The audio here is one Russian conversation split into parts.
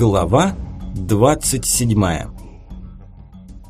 Глава 27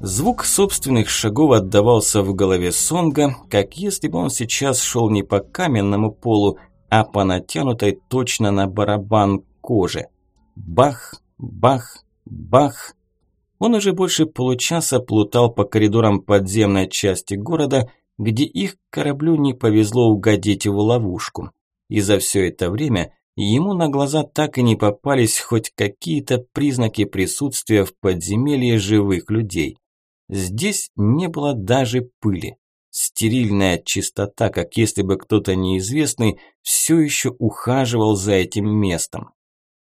Звук собственных шагов отдавался в голове Сонга, как если бы он сейчас шел не по каменному полу, а по натянутой точно на барабан коже. Бах, бах, бах. Он уже больше получаса плутал по коридорам подземной части города, где их кораблю не повезло угодить в ловушку. И за все это время ему на глаза так и не попались хоть какие-то признаки присутствия в подземелье живых людей. Здесь не было даже пыли. Стерильная чистота, как если бы кто-то неизвестный все еще ухаживал за этим местом.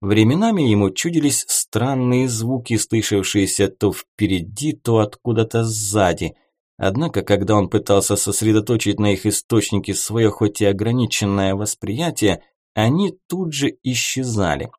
Временами ему чудились странные звуки, слышавшиеся то впереди, то откуда-то сзади – Однако, когда он пытался сосредоточить на их источнике свое хоть и ограниченное восприятие, они тут же исчезали.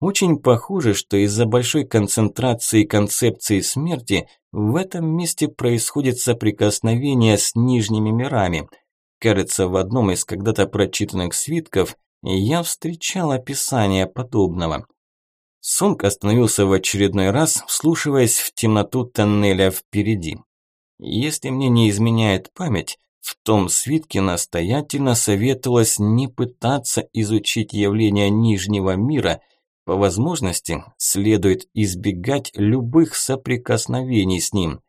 Очень похоже, что из-за большой концентрации концепции смерти в этом месте происходит соприкосновение с нижними мирами. Кажется, в одном из когда-то прочитанных свитков я встречал описание подобного. Сонг остановился в очередной раз, вслушиваясь в темноту тоннеля впереди. Если мне не изменяет память, в том свитке настоятельно советовалось не пытаться изучить явления Нижнего мира, по возможности следует избегать любых соприкосновений с ним.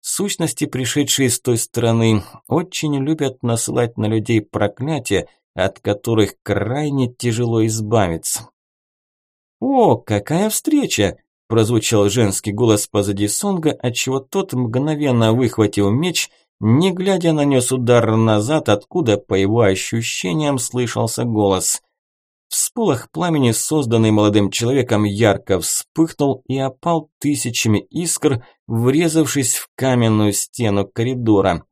Сущности, пришедшие с той стороны, очень любят насылать на людей проклятия, от которых крайне тяжело избавиться. «О, какая встреча!» Прозвучал женский голос позади Сонга, отчего тот, мгновенно выхватил меч, не глядя нанес удар назад, откуда, по его ощущениям, слышался голос. Всполох пламени, созданный молодым человеком, ярко вспыхнул и опал тысячами искр, врезавшись в каменную стену коридора.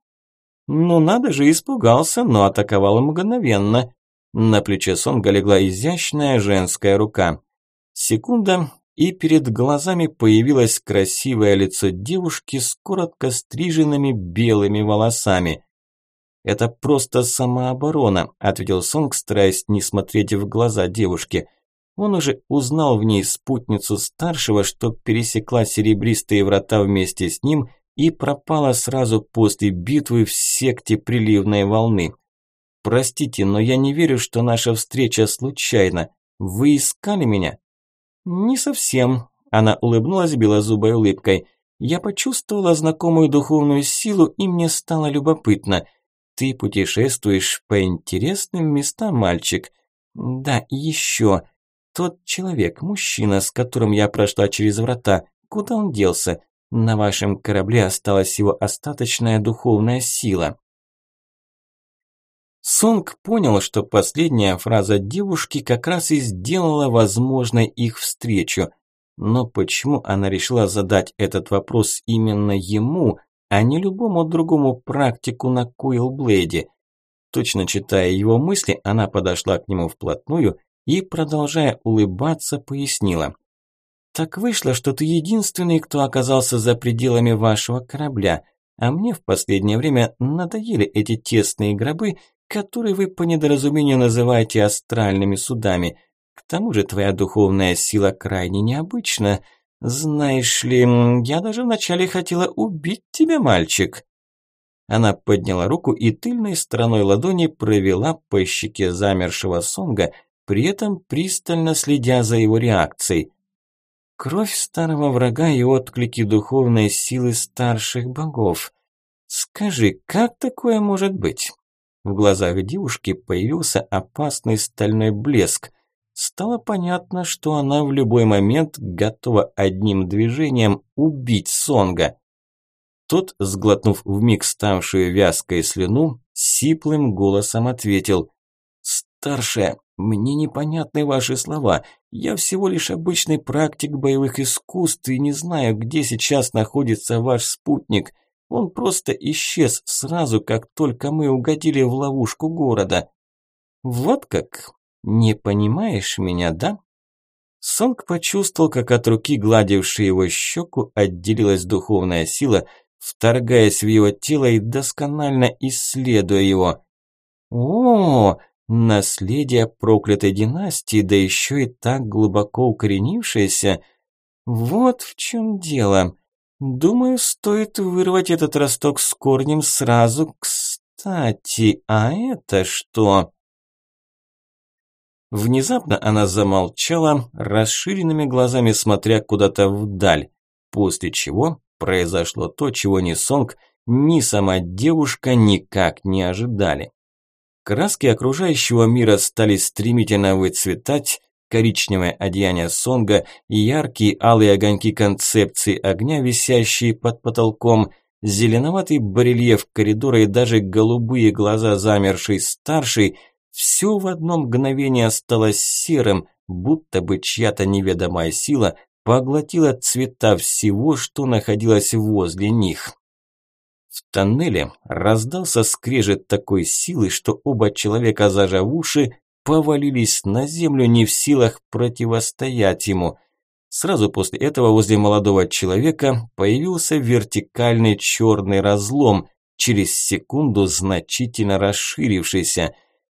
Ну надо же, испугался, но атаковал мгновенно. На плече Сонга легла изящная женская рука. Секунда, и перед глазами появилось красивое лицо девушки с коротко стриженными белыми волосами. «Это просто самооборона», – ответил Сонг, стараясь не смотреть в глаза девушки. Он уже узнал в ней спутницу старшего, что пересекла серебристые врата вместе с ним и пропала сразу после битвы в секте приливной волны. «Простите, но я не верю, что наша встреча случайна. Вы искали меня?» «Не совсем», – она улыбнулась белозубой улыбкой. «Я почувствовала знакомую духовную силу, и мне стало любопытно. Ты путешествуешь по интересным местам, мальчик. Да, и еще. Тот человек, мужчина, с которым я прошла через врата, куда он делся? На вашем корабле осталась его остаточная духовная сила». Сонг понял, что последняя фраза девушки как раз и сделала возможной их встречу. Но почему она решила задать этот вопрос именно ему, а не любому другому практику на Куилблейде? Точно читая его мысли, она подошла к нему вплотную и, продолжая улыбаться, пояснила. «Так вышло, что ты единственный, кто оказался за пределами вашего корабля, а мне в последнее время надоели эти тесные гробы, которые вы по недоразумению называете астральными судами. К тому же твоя духовная сила крайне необычна. Знаешь ли, я даже вначале хотела убить тебя, мальчик». Она подняла руку и тыльной стороной ладони провела по щеке замершего Сонга, при этом пристально следя за его реакцией. Кровь старого врага и отклики духовной силы старших богов. Скажи, как такое может быть? В глазах девушки появился опасный стальной блеск. Стало понятно, что она в любой момент готова одним движением убить Сонга. Тот, сглотнув вмиг ставшую вязкой слюну, сиплым голосом ответил «Старшая, мне непонятны ваши слова. Я всего лишь обычный практик боевых искусств и не знаю, где сейчас находится ваш спутник. Он просто исчез сразу, как только мы угодили в ловушку города. Вот как? Не понимаешь меня, да? Сонг почувствовал, как от руки, гладившей его щеку, отделилась духовная сила, вторгаясь в его тело и досконально исследуя его. «О, Наследие проклятой династии, да еще и так глубоко укоренившееся. Вот в чем дело. Думаю, стоит вырвать этот росток с корнем сразу. Кстати, а это что? Внезапно она замолчала, расширенными глазами смотря куда-то вдаль, после чего произошло то, чего ни Сонг, ни сама девушка никак не ожидали. Краски окружающего мира стали стремительно выцветать, коричневое одеяние Сонга и яркие алые огоньки концепции огня, висящие под потолком, зеленоватый барельеф коридора и даже голубые глаза замершей старшей – все в одно мгновение осталось серым, будто бы чья-то неведомая сила поглотила цвета всего, что находилось возле них. В тоннеле раздался скрежет такой силы, что оба человека, зажав уши, повалились на землю, не в силах противостоять ему. Сразу после этого возле молодого человека появился вертикальный черный разлом, через секунду значительно расширившийся.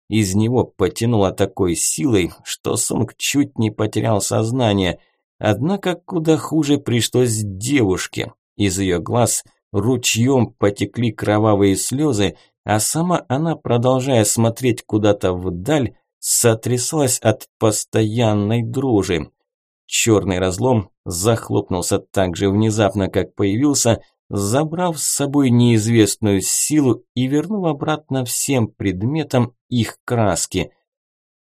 Из него потянуло такой силой, что Сунг чуть не потерял сознание. Однако куда хуже пришлось девушке. Из ее глаз ручьем потекли кровавые слезы, а сама она, продолжая смотреть куда-то вдаль, сотряслась от постоянной дрожи. Черный разлом захлопнулся так же внезапно, как появился, забрав с собой неизвестную силу и вернув обратно всем предметам их краски.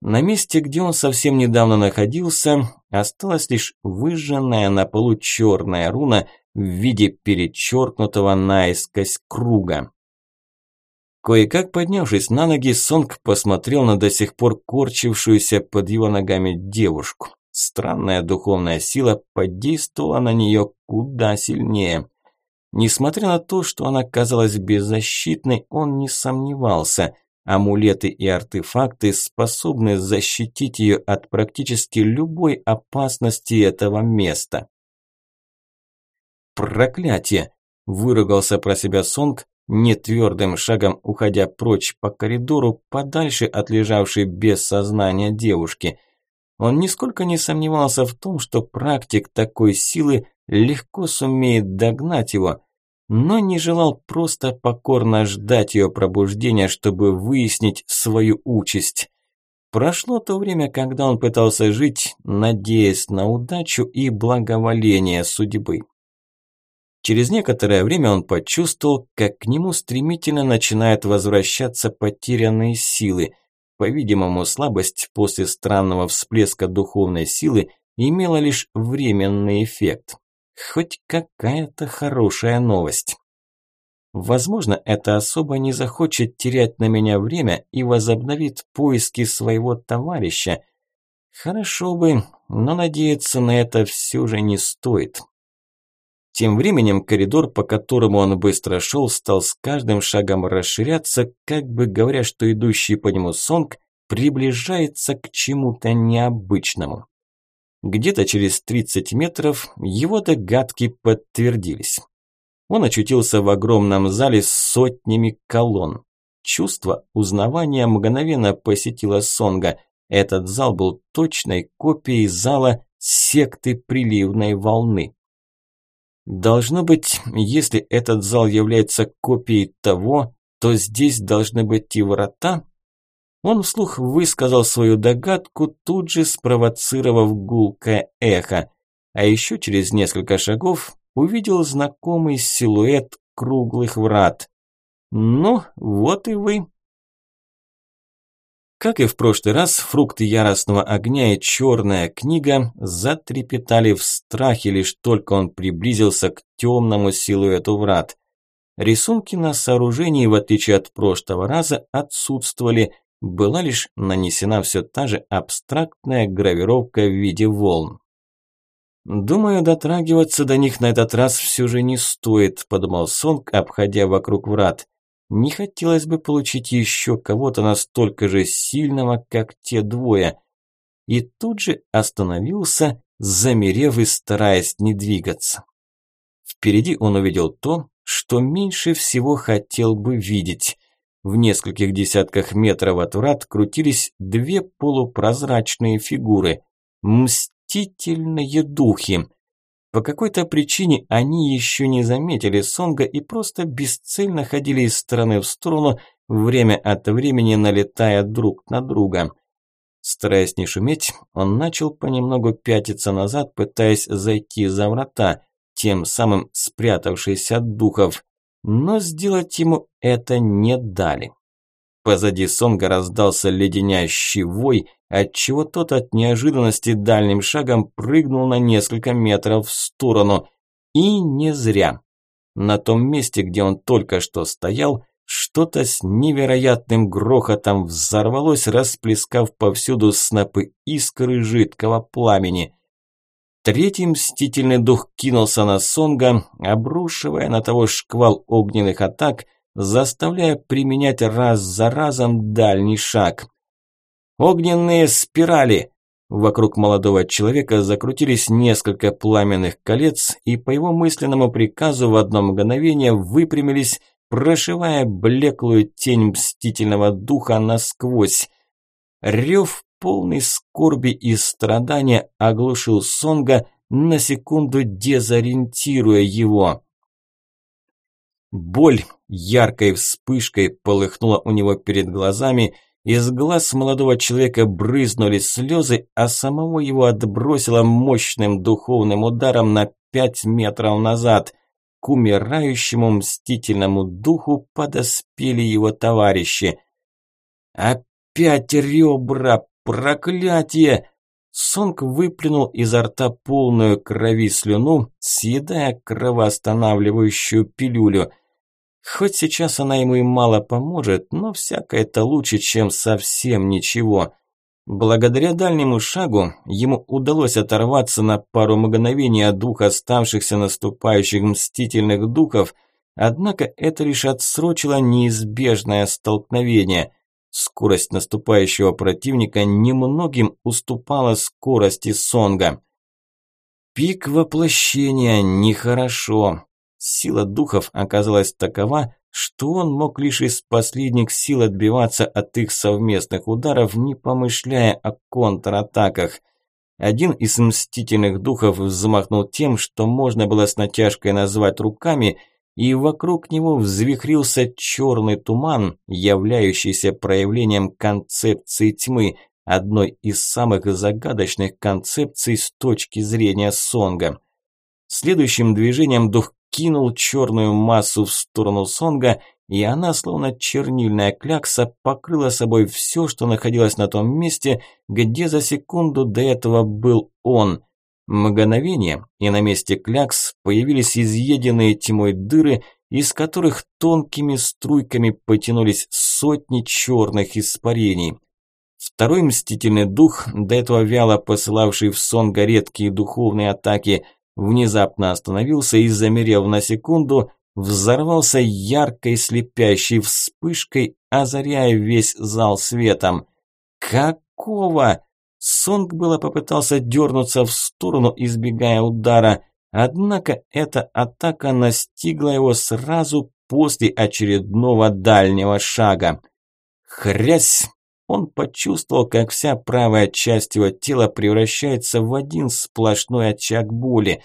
На месте, где он совсем недавно находился, осталась лишь выжженная на полу черная руна в виде перечеркнутого наискось круга. Кое-как поднявшись на ноги, Сонг посмотрел на до сих пор корчившуюся под его ногами девушку. Странная духовная сила подействовала на нее куда сильнее. Несмотря на то, что она казалась беззащитной, он не сомневался. Амулеты и артефакты способны защитить ее от практически любой опасности этого места. «Проклятие!» – выругался про себя Сонг, нетвердым шагом уходя прочь по коридору, подальше от лежавшей без сознания девушки. Он нисколько не сомневался в том, что практик такой силы легко сумеет догнать его, но не желал просто покорно ждать ее пробуждения, чтобы выяснить свою участь. Прошло то время, когда он пытался жить, надеясь на удачу и благоволение судьбы. Через некоторое время он почувствовал, как к нему стремительно начинают возвращаться потерянные силы. По-видимому, слабость после странного всплеска духовной силы имела лишь временный эффект. Хоть какая-то хорошая новость. Возможно, эта особа не захочет терять на меня время и возобновит поиски своего товарища. Хорошо бы, но надеяться на это все же не стоит. Тем временем коридор, по которому он быстро шел, стал с каждым шагом расширяться, как бы говоря, что идущий по нему Сонг приближается к чему-то необычному. Где-то через 30 метров его догадки подтвердились. Он очутился в огромном зале с сотнями колонн. Чувство узнавания мгновенно посетило Сонга. Этот зал был точной копией зала секты приливной волны. Должно быть, если этот зал является копией того, то здесь должны быть и врата, он вслух высказал свою догадку, тут же спровоцировав гулкое эхо. А еще через несколько шагов увидел знакомый силуэт круглых врат. Ну, вот и вы. Как и в прошлый раз, фрукты яростного огня и черная книга затрепетали в страхе, лишь только он приблизился к темному силуэту врат. Рисунки на сооружении, в отличие от прошлого раза, отсутствовали, была лишь нанесена все та же абстрактная гравировка в виде волн. «Думаю, дотрагиваться до них на этот раз все же не стоит», – подумал Сонг, обходя вокруг врат. «Не хотелось бы получить еще кого-то настолько же сильного, как те двое». И тут же остановился, замерев и стараясь не двигаться. Впереди он увидел то, что меньше всего хотел бы видеть. В нескольких десятках метров от врат крутились две полупрозрачные фигуры. Мстительные духи. По какой-то причине они еще не заметили Сонга и просто бесцельно ходили из стороны в сторону, время от времени налетая друг на друга. Стараясь не шуметь, он начал понемногу пятиться назад, пытаясь зайти за врата, тем самым спрятавшись от духов. Но сделать ему это не дали. Позади Сонга раздался леденящий вой, отчего тот от неожиданности дальним шагом прыгнул на несколько метров в сторону. И не зря. На том месте, где он только что стоял, что-то с невероятным грохотом взорвалось, расплескав повсюду снопы искры жидкого пламени. Третий мстительный дух кинулся на Сонга, обрушивая на того шквал огненных атак, заставляя применять раз за разом дальний шаг. «Огненные спирали!» Вокруг молодого человека закрутились несколько пламенных колец, и по его мысленному приказу в одно мгновение выпрямились прошивая блеклую тень мстительного духа насквозь. Рев полный скорби и страдания оглушил Сонга, на секунду дезориентируя его. Боль яркой вспышкой полыхнула у него перед глазами, из глаз молодого человека брызнули слезы, а самого его отбросило мощным духовным ударом на пять метров назад – к умирающему мстительному духу подоспели его товарищи. «Опять ребра! Проклятие!» Сонг выплюнул изо рта полную крови слюну, съедая кровоостанавливающую пилюлю. Хоть сейчас она ему и мало поможет, но всякое-то лучше, чем совсем ничего. Благодаря дальнему шагу ему удалось оторваться на пару мгновений от двух оставшихся наступающих мстительных духов, однако это лишь отсрочило неизбежное столкновение. Скорость наступающего противника немногим уступала скорости Сонга. Пик воплощения нехорошо. Сила духов оказалась такова, что он мог лишь из последних сил отбиваться от их совместных ударов, не помышляя о контратаках. Один из мстительных духов взмахнул тем, что можно было с натяжкой назвать руками, и вокруг него взвихрился черный туман, являющийся проявлением концепции тьмы, одной из самых загадочных концепций с точки зрения Сонга. Следующим движением дух кинул черную массу в сторону Сонга, и она, словно чернильная клякса, покрыла собой все, что находилось на том месте, где за секунду до этого был он. Мгновение, и на месте клякс появились изъеденные тьмой дыры, из которых тонкими струйками потянулись сотни черных испарений. Второй мстительный дух, до этого вяло посылавший в Сонга редкие духовные атаки, внезапно остановился и, замерев на секунду, взорвался яркой слепящей вспышкой, озаряя весь зал светом. «Какого?» Сонг было попытался дернуться в сторону, избегая удара, однако эта атака настигла его сразу после очередного дальнего шага. Хрясь! Он почувствовал, как вся правая часть его тела превращается в один сплошной очаг боли.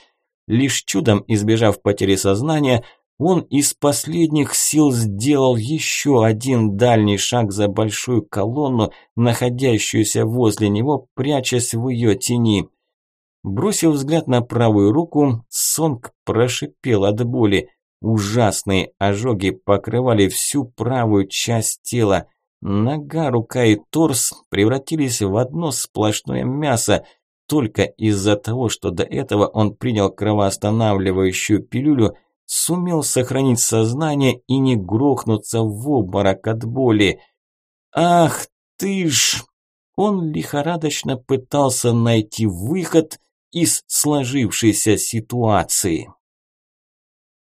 Лишь чудом избежав потери сознания, он из последних сил сделал еще один дальний шаг за большую колонну, находящуюся возле него, прячась в ее тени. Бросив взгляд на правую руку, Сонг прошипел от боли. Ужасные ожоги покрывали всю правую часть тела. Нога, рука и торс превратились в одно сплошное мясо, только из-за того, что до этого он принял кровоостанавливающую пилюлю, сумел сохранить сознание и не грохнуться в обморок от боли. «Ах ты ж!» Он лихорадочно пытался найти выход из сложившейся ситуации.